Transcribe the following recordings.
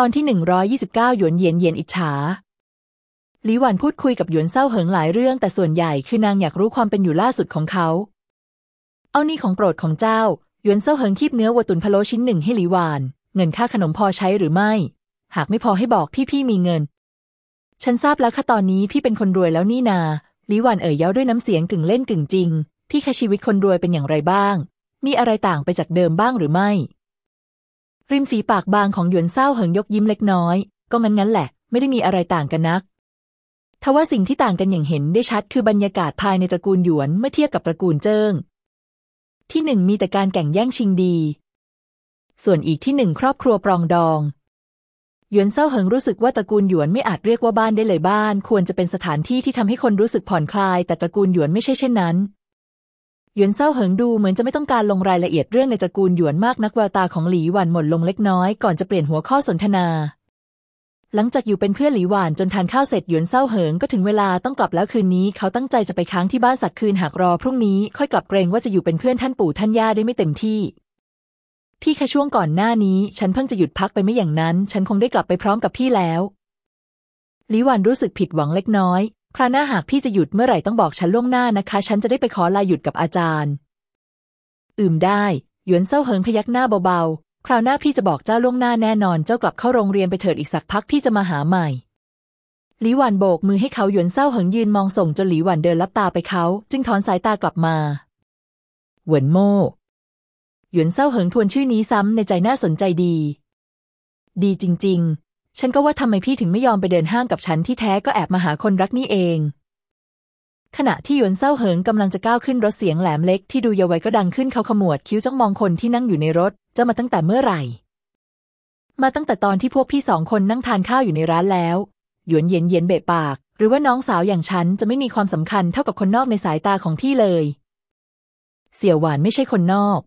ตอนที่ 129 หยวนเยียนเหยียนอิจฉาหลีหวันพูดคุยกับหยวนเศร้าเหิงหลายเรื่องแต่ส่วนใหญ่คือนางอยากรู้ความเป็นอยู่ล่าสุดของเขา เอานี่ของโปรดของเจ้า หยวนเศร้าเหิงคีบเนื้อวัวตุนพะโล้ชิ้นหนึ่งให้หลีหวาน เงินค่าขนมพอใช้หรือไม่ หากไม่พอให้บอกพี่พี่มีเงิน ฉันทราบแล้วค่ะตอนนี้พี่เป็นคนรวยแล้วนี่นาหลีหวานเอ่ยเย้าด้วยน้ำเสียงกึ่งเล่นกึ่งจริง พี่คะชีวิตคนรวยเป็นอย่างไรบ้าง มีอะไรต่างไปจากเดิมบ้างหรือไม่ ริมฝีปากบางของหยวนเศร้าเหิงยกยิ้มเล็กน้อย ก็งั้นงั้นแหละ ไม่ได้มีอะไรต่างกันนักทว่าสิ่งที่ต่างกันอย่างเห็นได้ชัดคือบรรยากาศภายในตระกูลหยวนเมื่อเทียบกับตระกูลเจิ้ง ที่หนึ่งมีแต่การแข่งแย่งชิงดี ส่วนอีกที่หนึ่งครอบครัวปรองดองหยวนเศร้าเหิงรู้สึกว่าตระกูลหยวนไม่อาจเรียกว่าบ้านได้เลยบ้าน ควรจะเป็นสถานที่ที่ทำให้คนรู้สึกผ่อนคลาย แต่ตระกูลหยวนไม่ใช่เช่นนั้น หยวนเศร้าเหิงดูเหมือนจะไม่ต้องการลงรายละเอียดเรื่องในตระกูลหยวนมากนักแววตาของหลีหวันหมดลงเล็กน้อยก่อนจะเปลี่ยนหัวข้อสนทนา หลังจากอยู่เป็นเพื่อนหลีหวานจนทานข้าวเสร็จหยวนเศร้าเหิงก็ถึงเวลาต้องกลับแล้วคืนนี้เขาตั้งใจจะไปค้างที่บ้านสักคืนหากรอพรุ่งนี้ค่อยกลับเกรงว่าจะอยู่เป็นเพื่อนท่านปู่ท่านย่าได้ไม่เต็มที่พี่แค่ช่วงก่อนหน้านี้ ฉันเพิ่งจะหยุดพักไปไม่อย่างนั้น ฉันคงได้กลับไปพร้อมกับพี่แล้วหลีหวานรู้สึกผิดหวังเล็กน้อย คราวหน้าหากพี่จะหยุดเมื่อไหร่ต้องบอกฉันล่วงหน้านะคะ ฉันจะได้ไปขอลาหยุดกับอาจารย์ อืมได้หยวนเศร้าเหิงพยักหน้าเบาๆ คราวหน้าพี่จะบอกเจ้าล่วงหน้าแน่นอน เจ้ากลับเข้าโรงเรียนไปเถิดอีกสักพักพี่จะมาหาใหม่ หลีหวันโบกมือให้เขาหยวนเศร้าเหิงยืนมองส่งจนหลีหวันเดินลับตาไปเขา จึงถอนสายตากลับมา เหวินโม่หยวนเศร้าเหิงทวนชื่อนี้ซ้ำในใจน่าสนใจดี ดีจริง ๆ ฉันก็ว่าทำไมพี่ถึงไม่ยอมไปเดินห้างกับฉันที่แท้ก็แอบมาหาคนรักนี่เอง ขณะที่หยวนเศร้าเหิงกำลังจะก้าวขึ้นรถเสียงแหลมเล็กที่ดูเยาวัยก็ดังขึ้นเขาขมวดคิ้วจ้องมองคนที่นั่งอยู่ในรถจะมาตั้งแต่เมื่อไหร่ มาตั้งแต่ตอนที่พวกพี่สองคนนั่งทานข้าวอยู่ในร้านแล้ว หยวนเย็นเย็นเบะปาก หรือว่าน้องสาวอย่างฉันจะไม่มีความสำคัญเท่ากับคนนอกในสายตาของพี่เลย เสี่ยวหวานไม่ใช่คนนอก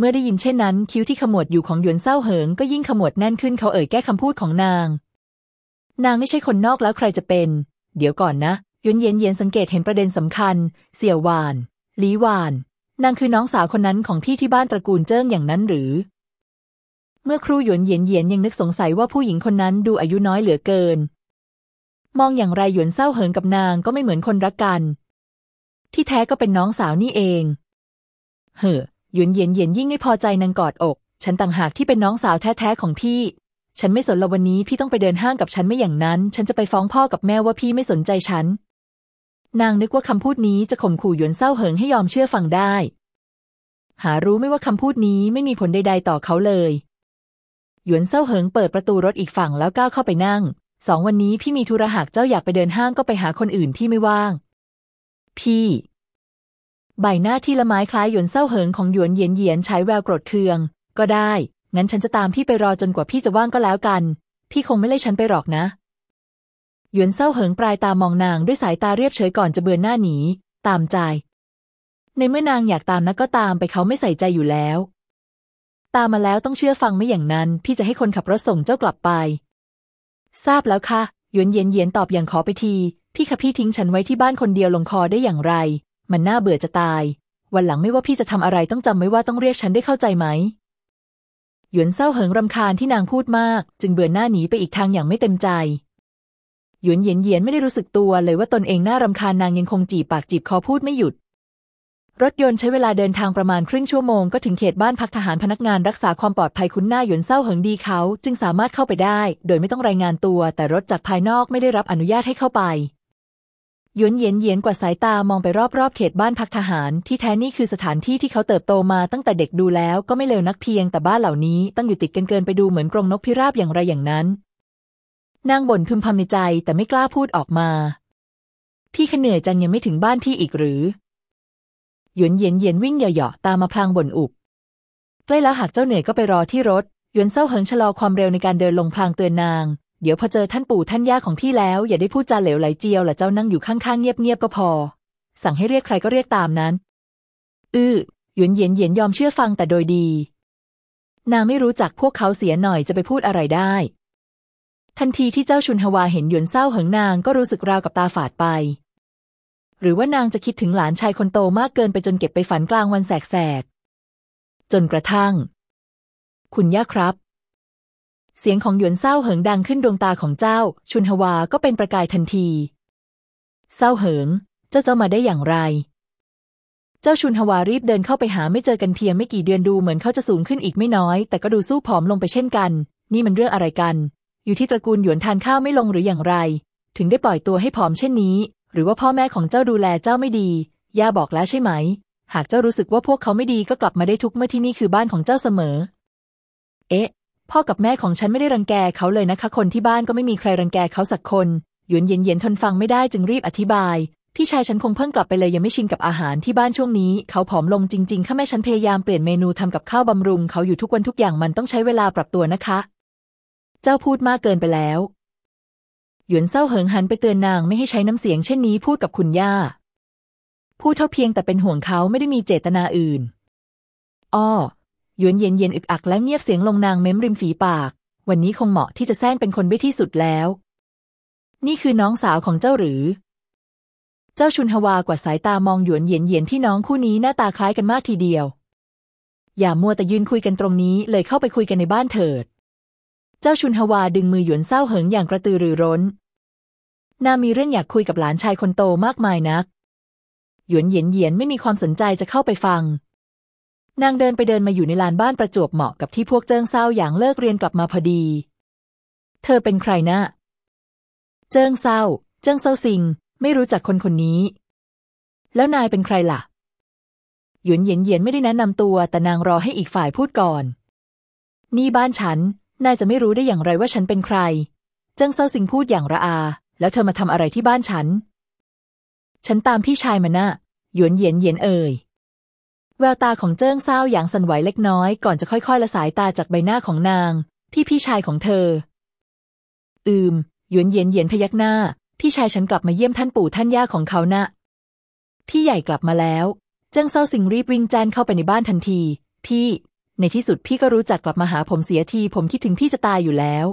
เมื่อได้ยินเช่นนั้น คิ้วที่ขมวดอยู่ของหยวนเศร้าเหิงก็ยิ่งขมวดแน่นขึ้นเขาเอ่ยแก้คำพูดของนาง นางไม่ใช่คนนอกแล้วใครจะเป็น เดี๋ยวก่อนนะหยวนเย็นเย็นสังเกตเห็นประเด็นสำคัญ เสี่ยวหวานลีหวาน นางคือน้องสาวคนนั้นของพี่ที่บ้านตระกูลเจิ้งอย่างนั้นหรือ เมื่อครูหยวนเยียนเยียนยังนึกสงสัยว่าผู้หญิงคนนั้นดูอายุน้อยเหลือเกิน มองอย่างไรหยวนเศร้าเหิงกับนางก็ไม่เหมือนคนรักกัน ที่แท้ก็เป็นน้องสาวนี่เอง เห่อ หยวนเยียนเยียนยิ่งไม่พอใจนางกอดอก ฉันต่างหากที่เป็นน้องสาวแท้ๆของพี่ ฉันไม่สนละวันนี้พี่ต้องไปเดินห้างกับฉันไม่อย่างนั้น ฉันจะไปฟ้องพ่อกับแม่ว่าพี่ไม่สนใจฉัน นางนึกว่าคำพูดนี้จะข่มขู่หยวนเศร้าเหิงให้ยอมเชื่อฟังได้ หารู้ไม่ว่าคำพูดนี้ไม่มีผลใด ๆ ต่อเขาเลย หยวนเซาเหิงเปิดประตูรถอีกฝั่งแล้วก้าวเข้าไปนั่ง สองวันนี้พี่มีธุระหากเจ้าอยากไปเดินห้างก็ไปหาคนอื่นที่ไม่ว่าง พี่ ใบหน้าที่ละไม้คล้ายหยวนเซาเหิงของหยวนเยียนเยียนใช้แววโกรธเคือง ก็ได้ งั้นฉันจะตามพี่ไปรอจนกว่าพี่จะว่างก็แล้วกัน พี่คงไม่ไล่ฉันไปหรอกนะ หยวนเซาเหิงปลายตามองนางด้วยสายตาเรียบเฉยก่อนจะเบือนหน้าหนี ตามใจ ในเมื่อนางอยากตามนักก็ตามไปเขาไม่ใส่ใจอยู่แล้ว ตามมาแล้วต้องเชื่อฟังไม่อย่างนั้น พี่จะให้คนขับรถส่งเจ้ากลับไป ทราบแล้วค่ะหยวนเย็นเย็นตอบอย่างขอไปที พี่คะพี่ทิ้งฉันไว้ที่บ้านคนเดียวลงคอได้อย่างไร มันน่าเบื่อจะตาย วันหลังไม่ว่าพี่จะทำอะไรต้องจำไว้ว่าต้องเรียกฉันได้เข้าใจไหม หยวนเศร้าเหิงรำคาญที่นางพูดมาก จึงเบื่อหน้าหนีไปอีกทางอย่างไม่เต็มใจ หยวนเย็นเย็นไม่ได้รู้สึกตัวเลยว่าตนเองน่ารำคาญนางยังคงจีบปากจีบคอพูดไม่หยุด รถยนต์ใช้เวลาเดินทางประมาณครึ่งชั่วโมงก็ถึงเขตบ้านพักทหารพนักงานรักษาความปลอดภัยคุ้นหน้าหยวนเศร้าเหิงดีเขา จึงสามารถเข้าไปได้ โดยไม่ต้องรายงานตัว แต่รถจากภายนอกไม่ได้รับอนุญาตให้เข้าไป หยวนเย็นเย็นกว่าสายตามองไปรอบๆ เขตบ้านพักทหาร ที่แท้นี่คือสถานที่ที่เขาเติบโตมาตั้งแต่เด็กดูแล้วก็ไม่เลวนักเพียงแต่บ้านเหล่านี้ตั้งอยู่ติดกันเกินไปดูเหมือนกรงนกพิราบอย่างไรอย่างนั้น นางบ่นพึมพำในใจแต่ไม่กล้าพูดออกมา พี่ขเหนื่อยจังยังไม่ถึงบ้านที่อีกหรือ หยวนเย็นเย็นวิ่งเหยาะๆตามมาพลางบนอุบใกล้แล้วหากเจ้าเหนื่อยก็ไปรอที่รถหยวนเศร้าเหิงชะลอความเร็วในการเดินลงพลางเตือนนาง เดี๋ยวพอเจอท่านปู่ท่านย่าของพี่แล้ว อย่าได้พูดจาเหลวไหลเจียวละเจ้านั่งอยู่ข้างๆเงียบๆก็พอ สั่งให้เรียกใครก็เรียกตามนั้น อื้อหยวนเย็นเย็นยอมเชื่อฟังแต่โดยดี นางไม่รู้จักพวกเขาเสียหน่อยจะไปพูดอะไรได้ ทันทีที่เจ้าชุนฮวาเห็นหยวนเศร้าเหิงนางก็รู้สึกราวกับตาฝาดไป หรือว่านางจะคิดถึงหลานชายคนโตมากเกินไปจนเก็บไปฝันกลางวันแสกๆจนกระทั่ง คุณย่าครับ เสียงของหยวนเศร้าเหิงดังขึ้นดวงตาของเจ้า ชุนฮวาก็เป็นประกายทันที เศร้าเหิง เจ้าเจ้ามาได้อย่างไร เจ้าชุนฮวารีบเดินเข้าไปหาไม่เจอกันเพียงไม่กี่เดือนดูเหมือนเขาจะสูงขึ้นอีกไม่น้อย แต่ก็ดูสู้ผอมลงไปเช่นกัน นี่มันเรื่องอะไรกัน อยู่ที่ตระกูลหยวนทานข้าวไม่ลงหรืออย่างไร ถึงได้ปล่อยตัวให้ผอมเช่นนี้ หรือว่าพ่อแม่ของเจ้าดูแลเจ้าไม่ดี ย่าบอกแล้วใช่ไหม หากเจ้ารู้สึกว่าพวกเขาไม่ดีก็กลับมาได้ทุกเมื่อที่นี่คือบ้านของเจ้าเสมอ เอ๊ะ พ่อกับแม่ของฉันไม่ได้รังแกเขาเลยนะคะ คนที่บ้านก็ไม่มีใครรังแกเขาสักคนหยวนเย็นเย็นทนฟังไม่ได้จึงรีบอธิบาย พี่ชายฉันคงเพิ่งกลับไปเลยยังไม่ชินกับอาหารที่บ้านช่วงนี้ เขาผอมลงจริงๆข้าแม่ฉันพยายามเปลี่ยนเมนูทำกับข้าวบำรุง เขาอยู่ทุกวันทุกอย่างมันต้องใช้เวลาปรับตัวนะคะ เจ้าพูดมากเกินไปแล้วหยวนเศร้าเหิงหันไปเตือนนางไม่ให้ใช้น้ำเสียงเช่นนี้พูดกับคุณย่า พูดเท่าเพียงแต่เป็นห่วงเขาไม่ได้มีเจตนาอื่น อ้อ หยวนเย็นเย็นอึกอักและเงียบเสียงลงนางเม้มริมฝีปาก วันนี้คงเหมาะที่จะแซงเป็นคนเบ้ที่สุดแล้ว นี่คือน้องสาวของเจ้าหรือ เจ้าชุนฮวากว่าสายตามองหยวนเย็นเย็นที่น้องคู่นี้หน้าตาคล้ายกันมากทีเดียว อย่ามัวแต่ยืนคุยกันตรงนี้เลยเข้าไปคุยกันในบ้านเถิด เจ้าชุนฮวาดึงมือหยวนเศร้าเหิงอย่างกระตือรือร้นนามีเรื่องอยากคุยกับหลานชายคนโตมากมายนัก หยวนเยียนเยียนไม่มีความสนใจจะเข้าไปฟัง นางเดินไปเดินมาอยู่ในลานบ้านประจวบเหมาะกับที่พวกเจิ้งเศร้าอย่างเลิกเรียนกลับมาพอดี เธอเป็นใครนะ เจิ้งเศร้า เจิ้งเศร้าซิง ไม่รู้จักคนคนนี้ แล้วนายเป็นใครล่ะ หยวนเหยียนเหยียนไม่ได้แนะนำตัว แต่นางรอให้อีกฝ่ายพูดก่อน นี่บ้านฉัน นายจะไม่รู้ได้อย่างไรว่าฉันเป็นใคร เจิ้งเศร้าซิงพูดอย่างระอา แล้วเธอมาทำอะไรที่บ้านฉัน ฉันตามพี่ชายมานะ่ะหยวนเหยียนเหยียนเอ่ย แววตาของเจิ้งเศร้าอย่างสั่นไหวเล็กน้อยก่อนจะค่อยๆละสายตาจากใบหน้าของนาง ที่พี่ชายของเธอ อืม หยวนเยียนเยียนพยักหน้า พี่ชายฉันกลับมาเยี่ยมท่านปู่ท่านย่าของเขานะ พี่ใหญ่กลับมาแล้ว เจิ้งเศร้าสิงรีบวิ่งแจนเข้าไปในบ้านทันที พี่ ในที่สุดพี่ก็รู้จักกลับมาหาผมเสียที ผมคิดถึงพี่จะตายอยู่แล้ว